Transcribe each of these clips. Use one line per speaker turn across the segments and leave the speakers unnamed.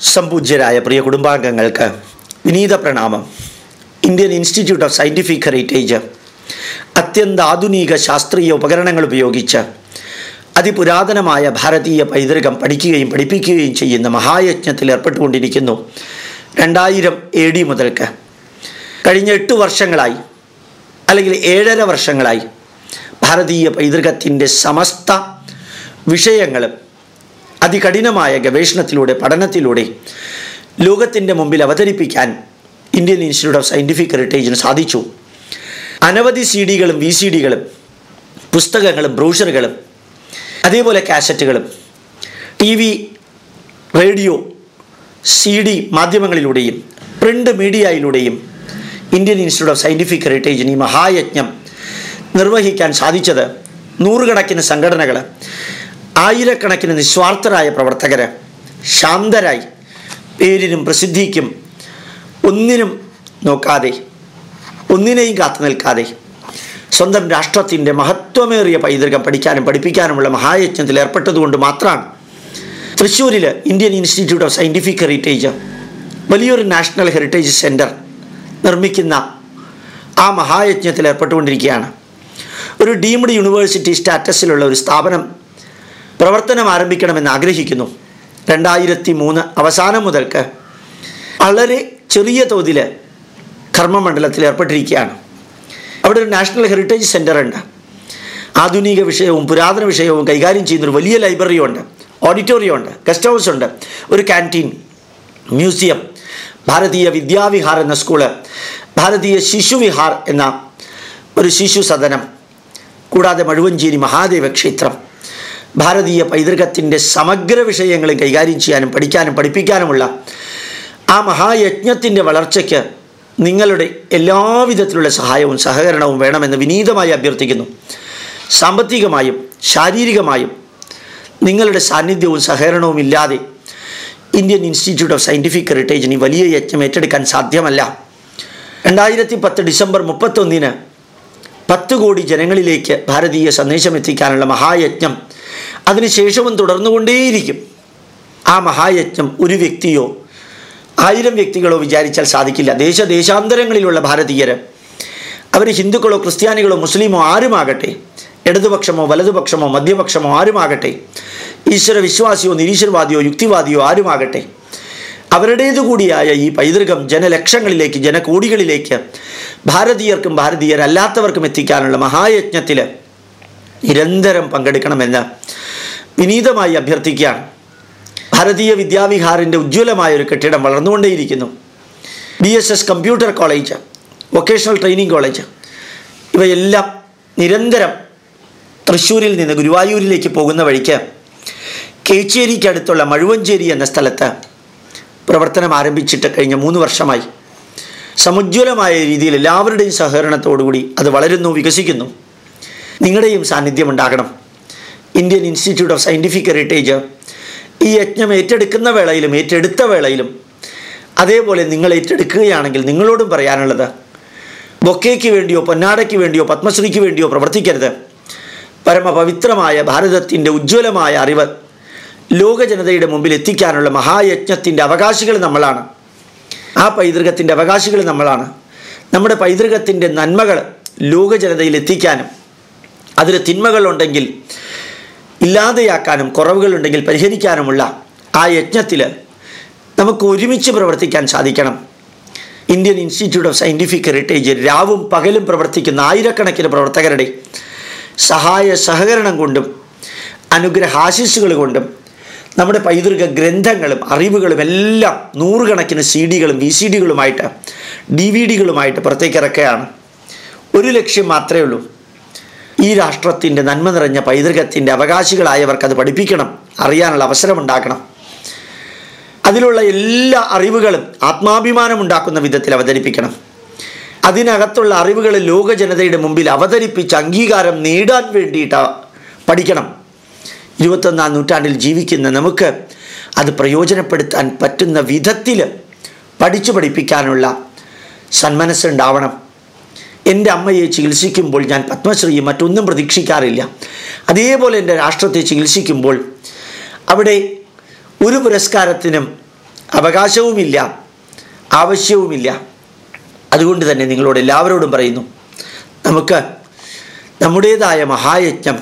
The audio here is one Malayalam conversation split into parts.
സംപൂജ്യരായ പ്രിയ കുടുംബാംഗങ്ങൾക്ക് വിനീത പ്രണാമം. Indian Institute of Scientific Heritage അത്യന്താധുനിക ശാസ്ത്രീയ ഉപകരണങ്ങൾ ഉപയോഗിച്ച് അതിപുരാതനമായ ഭാരതീയ പൈതൃകം പഠിക്കുകയും പഠിപ്പിക്കുകയും ചെയ്യുന്ന മഹായജ്ഞത്തിൽ ഏർപ്പെട്ടുകൊണ്ടിരിക്കുന്നു രണ്ടായിരം എ ഡി മുതൽക്ക്. കഴിഞ്ഞ എട്ട് വർഷങ്ങളായി അല്ലെങ്കിൽ ഏഴര വർഷങ്ങളായി ഭാരതീയ പൈതൃകത്തിന്റെ സമസ്ത വിഷയങ്ങളും അതികഠിനമായ ഗവേഷണത്തിലൂടെ പഠനത്തിലൂടെ ലോകത്തിന്റെ മുമ്പിൽ അവതരിപ്പിക്കാൻ ഇന്ത്യൻ ഇൻസ്റ്റിറ്റ്യൂട്ട് ഓഫ് സയന്റിഫിക് ഹെറിറ്റേജിന് സാധിച്ചു. അനവധി സി ഡികളും വി സി ഡികളും പുസ്തകങ്ങളും ബ്രൂഷറുകളും അതേപോലെ കാസറ്റുകളും T V radio C D മാധ്യമങ്ങളിലൂടെയും print മീഡിയയിലൂടെയും ഇന്ത്യൻ ഇൻസ്റ്റിറ്റ്യൂട്ട് ഓഫ് സയന്റിഫിക് ഹെറിറ്റേജിന് ഈ മഹായജ്ഞം നിർവഹിക്കാൻ സാധിച്ചത് നൂറുകണക്കിന് സംഘടനകൾ ആയിരക്കണക്കിന് നിസ്വാർത്ഥരായ പ്രവർത്തകർ ശാന്തരായി പേരിനും പ്രസിദ്ധിക്കും ഒന്നിനും നോക്കാതെ ഒന്നിനെയും കാത്തു നിൽക്കാതെ സ്വന്തം രാഷ്ട്രത്തിന്റെ മഹത്വമേറിയ പൈതൃകം പഠിക്കാനും പഠിപ്പിക്കാനുമുള്ള മഹായജ്ഞത്തിൽ ഏർപ്പെട്ടതുകൊണ്ട് മാത്രമാണ് തൃശ്ശൂരിൽ Indian Institute of Scientific Heritage വലിയൊരു നാഷണൽ ഹെറിറ്റേജ് സെന്റർ നിർമ്മിക്കുന്ന ആ മഹായജ്ഞത്തിൽ ഏർപ്പെട്ടുകൊണ്ടിരിക്കുകയാണ്. ഒരു ഡീംഡ് യൂണിവേഴ്സിറ്റി സ്റ്റാറ്റസിലുള്ള ഒരു സ്ഥാപനം പ്രവർത്തനം ആരംഭിക്കണമെന്ന് ആഗ്രഹിക്കുന്നു. രണ്ടായിരത്തി മൂന്ന് അവസാനം മുതൽക്ക് വളരെ ചെറിയ തോതിൽ കർമ്മമണ്ഡലത്തിൽ ഏർപ്പെട്ടിരിക്കുകയാണ്. അവിടെ ഒരു നാഷണൽ ഹെറിറ്റേജ് സെന്റർ ഉണ്ട് ആധുനിക വിഷയവും പുരാതന വിഷയവും കൈകാര്യം ചെയ്യുന്നൊരു വലിയ ലൈബ്രറി ഉണ്ട് ഓഡിറ്റോറിയം ഉണ്ട് ഗസ്റ്റ് ഹൗസ് ഉണ്ട് ഒരു ക്യാന്റീൻ മ്യൂസിയം ഭാരതീയ വിദ്യാവിഹാർ എന്ന സ്കൂൾ ഭാരതീയ ശിശുവിഹാർ എന്ന ഒരു ശിശു സദനം കൂടാതെ മഴുവഞ്ചേരി മഹാദേവ ക്ഷേത്രം. ഭാരതീയ പൈതൃകത്തിന്റെ സമഗ്ര വിഷയങ്ങളും കൈകാര്യം ചെയ്യാനും പഠിക്കാനും പഠിപ്പിക്കാനുമുള്ള ആ മഹായജ്ഞത്തിന്റെ വളർച്ചയ്ക്ക് നിങ്ങളുടെ എല്ലാവിധത്തിലുള്ള സഹായവും സഹകരണവും വേണമെന്ന് വിനീതമായി അഭ്യർത്ഥിക്കുന്നു. സാമ്പത്തികമായും ശാരീരികമായും നിങ്ങളുടെ സാന്നിധ്യവും സഹകരണവും ഇല്ലാതെ ഇന്ത്യൻ ഇൻസ്റ്റിറ്റ്യൂട്ട് ഓഫ് സയന്റിഫിക് ഹെറിറ്റേജിന് വലിയ യജ്ഞം ഏറ്റെടുക്കാൻ സാധ്യമല്ല. രണ്ടായിരത്തി പത്ത് ഡിസംബർ മുപ്പത്തൊന്നിന് പത്ത് കോടി ജനങ്ങളിലേക്ക് ഭാരതീയ സന്ദേശം എത്തിക്കാനുള്ള മഹായജ്ഞം അതിനുശേഷവും തുടർന്നുകൊണ്ടേയിരിക്കും. ആ മഹായജ്ഞം ഒരു വ്യക്തിയോ ആയിരം വ്യക്തികളോ വിചാരിച്ചാൽ സാധിക്കില്ല. ദേശദേശാന്തരങ്ങളിലുള്ള ഭാരതീയർ അവർ ഹിന്ദുക്കളോ ക്രിസ്ത്യാനികളോ മുസ്ലിമോ ആരുമാകട്ടെ ഇടതുപക്ഷമോ വലതുപക്ഷമോ മധ്യപക്ഷമോ ആരുമാകട്ടെ ഈശ്വര വിശ്വാസിയോ നിരീശ്വരവാദിയോ യുക്തിവാദിയോ ആരുമാകട്ടെ അവരുടേതു കൂടിയായ ഈ പൈതൃകം ജനലക്ഷങ്ങളിലേക്ക് ജനകോടികളിലേക്ക് ഭാരതീയർക്കും ഭാരതീയരല്ലാത്തവർക്കും എത്തിക്കാനുള്ള മഹായജ്ഞത്തിൽ നിരന്തരം പങ്കെടുക്കണമെന്ന് വിനീതമായി അഭ്യർത്ഥിക്കുകയാണ് ഭാരതീയ വിദ്യാവിഹാറിന്റെ ഉജ്ജ്വലമായ ഒരു കെട്ടിടം വളർന്നുകൊണ്ടേയിരിക്കുന്നു. B S S computer college vocational training college ഇവയെല്ലാം നിരന്തരം തൃശ്ശൂരിൽ നിന്ന് ഗുരുവായൂരിലേക്ക് പോകുന്ന വഴിക്ക് കേച്ചേരിക്കടുത്തുള്ള മഴുവഞ്ചേരി എന്ന സ്ഥലത്ത് പ്രവർത്തനം ആരംഭിച്ചിട്ട് കഴിഞ്ഞ മൂന്ന് വർഷമായി. സമുജ്വലമായ രീതിയിൽ എല്ലാവരുടെയും സഹകരണത്തോടുകൂടി അത് വളരുന്നു വികസിക്കുന്നു. നിങ്ങളുടെയും സാന്നിധ്യം ഉണ്ടാകണം. Indian Institute of Scientific Heritage ഈ യജ്ഞം ഏറ്റെടുക്കുന്ന വേളയിലും ഏറ്റെടുത്ത വേളയിലും അതേപോലെ നിങ്ങൾ ഏറ്റെടുക്കുകയാണെങ്കിൽ നിങ്ങളോടും പറയാനുള്ളത് ബൊക്കേക്ക് വേണ്ടിയോ പൊന്നാടയ്ക്ക് വേണ്ടിയോ പത്മശ്രീക്ക് വേണ്ടിയോ പ്രവർത്തിക്കരുത്. പരമപവിത്രമായ ഭാരതത്തിന്റെ ഉജ്ജ്വലമായ അറിവ് ലോക ജനതയുടെ മുമ്പിൽ എത്തിക്കാനുള്ള മഹായജ്ഞത്തിന്റെ അവകാശികൾ നമ്മളാണ്. ആ പൈതൃകത്തിന്റെ അവകാശികൾ നമ്മളാണ്. നമ്മുടെ പൈതൃകത്തിന്റെ നന്മകൾ ലോക ജനതയിൽ എത്തിക്കാനും അതിൽ തിന്മകളുണ്ടെങ്കിൽ ഇല്ലാതെയാക്കാനും കുറവുകളുണ്ടെങ്കിൽ പരിഹരിക്കാനുമുള്ള ആ യജ്ഞത്തിൽ നമുക്ക് ഒരുമിച്ച് പ്രവർത്തിക്കാൻ സാധിക്കണം. Indian Institute of Scientific Heritage രാവും പകലും പ്രവർത്തിക്കുന്ന ആയിരക്കണക്കിന് പ്രവർത്തകരുടെ സഹായ സഹകരണം കൊണ്ടും അനുഗ്രഹാശിസുകൾ കൊണ്ടും നമ്മുടെ പൈതൃക ഗ്രന്ഥങ്ങളും അറിവുകളും എല്ലാം നൂറുകണക്കിന് സി ഡികളും വി സി ഡികളുമായിട്ട് ഡി വി ഡികളുമായിട്ട് പുറത്തേക്ക് ഇറക്കുകയാണ്. ഒരു ലക്ഷ്യം മാത്രമേ ഉള്ളൂ. ഈ രാഷ്ട്രത്തിന്റെ നന്മ നിറഞ്ഞ പൈതൃകത്തിന്റെ അവകാശികളായവർക്ക് അത് പഠിപ്പിക്കണം അറിയാനുള്ള അവസരമുണ്ടാക്കണം. അതിലുള്ള എല്ലാ അറിവുകളും ആത്മാഭിമാനമുണ്ടാക്കുന്ന വിധത്തിൽ അവതരിപ്പിക്കണം. അതിനകത്തുള്ള അറിവുകൾ ലോക ജനതയുടെ മുമ്പിൽ അവതരിപ്പിച്ച് അംഗീകാരം നേടാൻ വേണ്ടിയിട്ട് പഠിക്കണം. ഇരുപത്തൊന്നാം നൂറ്റാണ്ടിൽ ജീവിക്കുന്ന നമുക്ക് അത് പ്രയോജനപ്പെടുത്താൻ പറ്റുന്ന വിധത്തിൽ പഠിച്ചു പഠിപ്പിക്കാനുള്ള സന്മനസ്സുണ്ടാവണം. എന്റെ അമ്മയെ ചികിത്സിക്കുമ്പോൾ ഞാൻ പത്മശ്രീയും മറ്റൊന്നും പ്രതീക്ഷിക്കാറില്ല. അതേപോലെ എന്റെ രാഷ്ട്രത്തെ ചികിത്സിക്കുമ്പോൾ അവിടെ ഒരു പുരസ്കാരത്തിനും അവകാശവുമില്ല ആവശ്യവുമില്ല. അതുകൊണ്ട് തന്നെ നിങ്ങളോട് എല്ലാവരോടും പറയുന്നു നമുക്ക് നമ്മുടേതായ മഹായജ്ഞം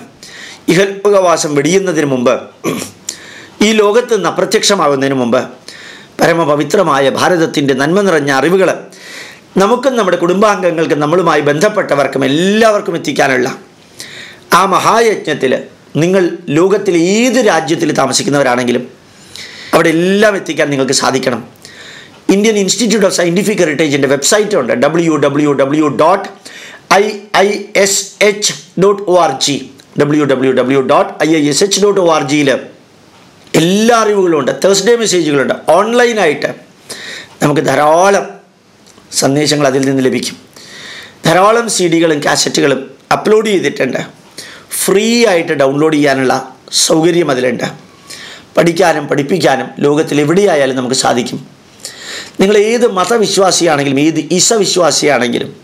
ഇഹൽപകവാസം വെടിയുന്നതിന് മുമ്പ് ഈ ലോകത്ത് നിന്ന് അപ്രത്യക്ഷമാകുന്നതിന് മുമ്പ് പരമപവിത്രമായ ഭാരതത്തിന്റെ നന്മ നിറഞ്ഞ അറിവുകൾ നമുക്കും നമ്മുടെ കുടുംബാംഗങ്ങൾക്കും നമ്മളുമായി ബന്ധപ്പെട്ടവർക്കും എല്ലാവർക്കും എത്തിക്കാനുള്ള ആ മഹായജ്ഞത്തിൽ നിങ്ങൾ ലോകത്തിലെ ഏത് രാജ്യത്തിൽ താമസിക്കുന്നവരാണെങ്കിലും അവിടെ എല്ലാം എത്തിക്കാൻ നിങ്ങൾക്ക് സാധിക്കണം. ഇന്ത്യൻ ഇൻസ്റ്റിറ്റ്യൂട്ട് ഓഫ് സയന്റിഫിക് ഹെറിറ്റേജിന്റെ വെബ്സൈറ്റ് ഉണ്ട്. W W W dot I I S H dot O R G W W W dot I I S H dot O R ജിയിൽ എല്ലാ അറിവുകളും ഉണ്ട്. തേഴ്സ്ഡേ മെസ്സേജുകളുണ്ട് ഓൺലൈനായിട്ട് നമുക്ക് ധാരാളം സന്ദേശങ്ങൾ അതിൽ നിന്ന് ലഭിക്കും. ധാരാളം സി ഡികളും കാസറ്റുകളും അപ്ലോഡ് ചെയ്തിട്ടുണ്ട്. ഫ്രീ ആയിട്ട് ഡൗൺലോഡ് ചെയ്യാനുള്ള സൗകര്യം അതിലുണ്ട്. പഠിക്കാനും പഠിപ്പിക്കാനും ലോകത്തിൽ എവിടെയായാലും നമുക്ക് സാധിക്കും. നിങ്ങൾ ഏത് മതവിശ്വാസിയാണെങ്കിലും ഏത് ഈസവിശ്വാസിയാണെങ്കിലും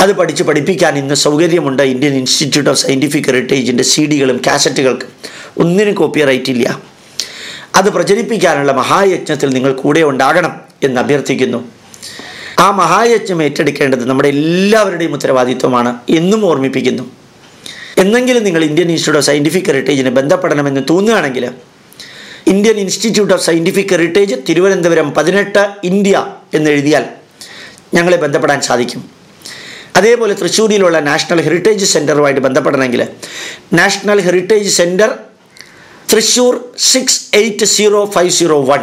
അത് പഠിച്ച് പഠിപ്പിക്കാൻ ഇന്ന് സൗകര്യമുണ്ട്. ഇന്ത്യൻ ഇൻസ്റ്റിറ്റ്യൂട്ട് ഓഫ് സയന്റിഫിക് ഹെറിറ്റേജിന്റെ സി ഡികളും കാസറ്റുകൾക്കും ഒന്നിനും കോപ്പി റൈറ്റ് ഇല്ല. അത് പ്രചരിപ്പിക്കാനുള്ള മഹായജ്ഞത്തിൽ നിങ്ങൾ കൂടെ ഉണ്ടാകണം എന്ന് അഭ്യർത്ഥിക്കുന്നു. ആ മഹായജ്ഞം ഏറ്റെടുക്കേണ്ടത് നമ്മുടെ എല്ലാവരുടെയും ഉത്തരവാദിത്വമാണ് എന്നും ഓർമ്മിപ്പിക്കുന്നു. എന്നെങ്കിലും നിങ്ങൾ ഇന്ത്യൻ ഇൻസ്റ്റിറ്റ്യൂട്ട് ഓഫ് സയന്റിഫിക് ഹെറിറ്റേജിനെ ബന്ധപ്പെടണമെന്ന് തോന്നുകയാണെങ്കിൽ Indian Institute of Scientific Heritage Thiruvananthapuram പതിനെട്ട് ഇന്ത്യ എന്നെഴുതിയാൽ ഞങ്ങളെ ബന്ധപ്പെടാൻ സാധിക്കും. അതേപോലെ തൃശ്ശൂരിലുള്ള നാഷണൽ ഹെറിറ്റേജ് സെന്ററുമായിട്ട് ബന്ധപ്പെടണമെങ്കിൽ national heritage centre Thrissur six eight zero five zero one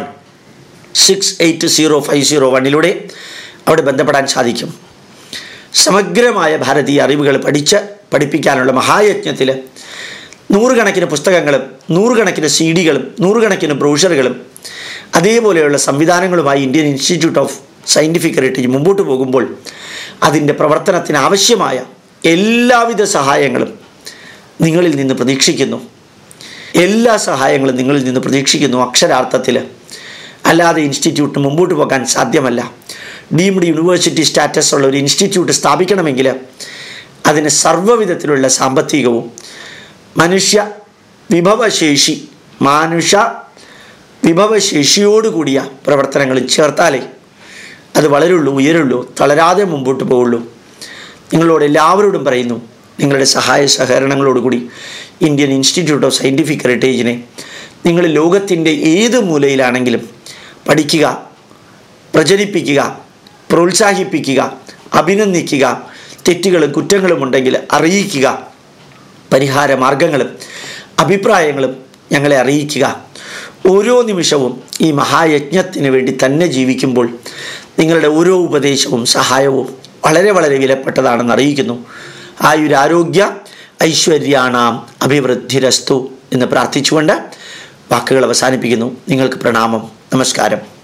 six eight zero five zero വണ്ണിലൂടെ അവിടെ ബന്ധപ്പെടാൻ സാധിക്കും. സമഗ്രമായ ഭാരതീയ അറിവുകൾ പഠിച്ച് പഠിപ്പിക്കാനുള്ള മഹായജ്ഞത്തിൽ നൂറുകണക്കിന് പുസ്തകങ്ങളും നൂറുകണക്കിന് സി ഡികളും നൂറുകണക്കിന് ബ്രോഷറുകളും അതേപോലെയുള്ള സംവിധാനങ്ങളുമായി Indian Institute of Scientific Heritage മുമ്പോട്ട് പോകുമ്പോൾ അതിന്റെ പ്രവർത്തനത്തിന് ആവശ്യമായ എല്ലാവിധ സഹായങ്ങളും നിങ്ങളിൽ നിന്ന് പ്രതീക്ഷിക്കുന്നു. എല്ലാ സഹായങ്ങളും നിങ്ങളിൽ നിന്ന് പ്രതീക്ഷിക്കുന്നു അക്ഷരാർത്ഥത്തിൽ അല്ലാതെ ഇൻസ്റ്റിറ്റ്യൂട്ടിന് മുമ്പോട്ട് പോകാൻ സാധ്യമല്ല. ഡീംഡ് യൂണിവേഴ്സിറ്റി സ്റ്റാറ്റസ് ഉള്ള ഒരു ഇൻസ്റ്റിറ്റ്യൂട്ട് സ്ഥാപിക്കണമെങ്കിൽ അതിന് സർവവിധത്തിലുള്ള സാമ്പത്തികവും മനുഷ്യ വിഭവശേഷി മാനുഷ വിഭവശേഷിയോടുകൂടിയ പ്രവർത്തനങ്ങളും ചേർത്താലേ അത് വളരുള്ളൂ ഉയരുള്ളൂ തളരാതെ മുമ്പോട്ട് പോവുള്ളൂ. നിങ്ങളോട് എല്ലാവരോടും പറയുന്നു നിങ്ങളുടെ സഹായ സഹകരണങ്ങളോടുകൂടി ഇന്ത്യൻ ഇൻസ്റ്റിറ്റ്യൂട്ട് ഓഫ് സയന്റിഫിക് ഹെറിറ്റേജിനെ നിങ്ങൾ ലോകത്തിന്റെ ഏത് മൂലയിലാണെങ്കിലും പഠിക്കുക പ്രചരിപ്പിക്കുക പ്രോത്സാഹിപ്പിക്കുക അഭിനന്ദിക്കുക തെറ്റുകളും കുറ്റങ്ങളും ഉണ്ടെങ്കിൽ അറിയിക്കുക പരിഹാര മാർഗങ്ങളും അഭിപ്രായങ്ങളും ഞങ്ങളെ അറിയിക്കുക. ഓരോ നിമിഷവും ഈ മഹായജ്ഞത്തിന് വേണ്ടി തന്നെ ജീവിക്കുമ്പോൾ നിങ്ങളുടെ ഓരോ ഉപദേശവും സഹായവും വളരെ വളരെ വിലപ്പെട്ടതാണെന്ന് അറിയിക്കുന്നു. ആയുരാരോഗ്യ ഐശ്വര്യാണാം അഭിവൃദ്ധിരസ്തു എന്ന് പ്രാർത്ഥിച്ചുകൊണ്ട് വാക്കുകൾ അവസാനിപ്പിക്കുന്നു. നിങ്ങൾക്ക് പ്രണാമം നമസ്കാരം.